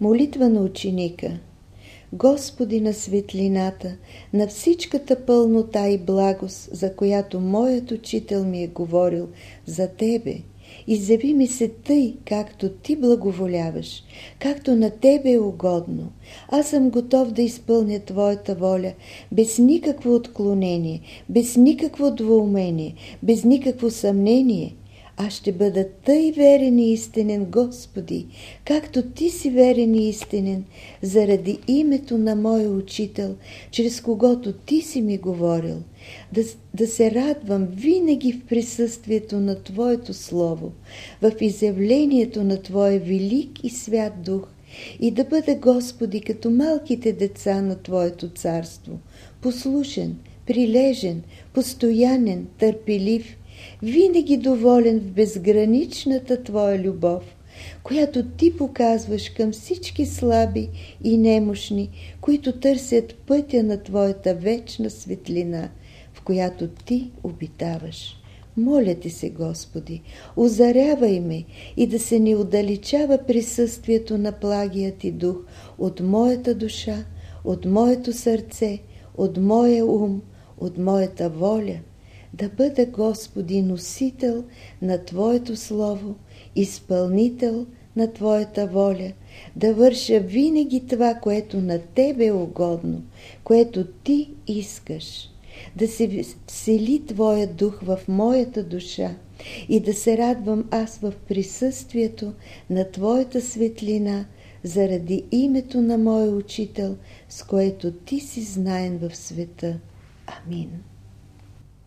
Молитва на ученика Господи на светлината, на всичката пълнота и благост, за която моят учител ми е говорил за Тебе, изяви ми се тъй, както Ти благоволяваш, както на Тебе е угодно. Аз съм готов да изпълня Твоята воля, без никакво отклонение, без никакво двоумение, без никакво съмнение – аз ще бъда тъй верен и истинен, Господи, както Ти си верен и истинен, заради името на моя учител, чрез когото Ти си ми говорил, да, да се радвам винаги в присъствието на Твоето Слово, в изявлението на Твоя велик и свят Дух, и да бъда, Господи, като малките деца на Твоето царство, послушен, прилежен, постоянен, търпелив, винаги доволен в безграничната Твоя любов, която Ти показваш към всички слаби и немощни, които търсят пътя на Твоята вечна светлина, в която Ти обитаваш. Моля Ти се, Господи, озарявай ме и да се ни отдалечава присъствието на плагия Ти дух от моята душа, от моето сърце, от моя ум, от моята воля – да бъда, Господи, носител на Твоето Слово, изпълнител на Твоята воля, да върша винаги това, което на Тебе е угодно, което Ти искаш, да се всели Твоя дух в моята душа и да се радвам аз в присъствието на Твоята светлина, заради името на моя учител, с което Ти си знаен в света. Амин.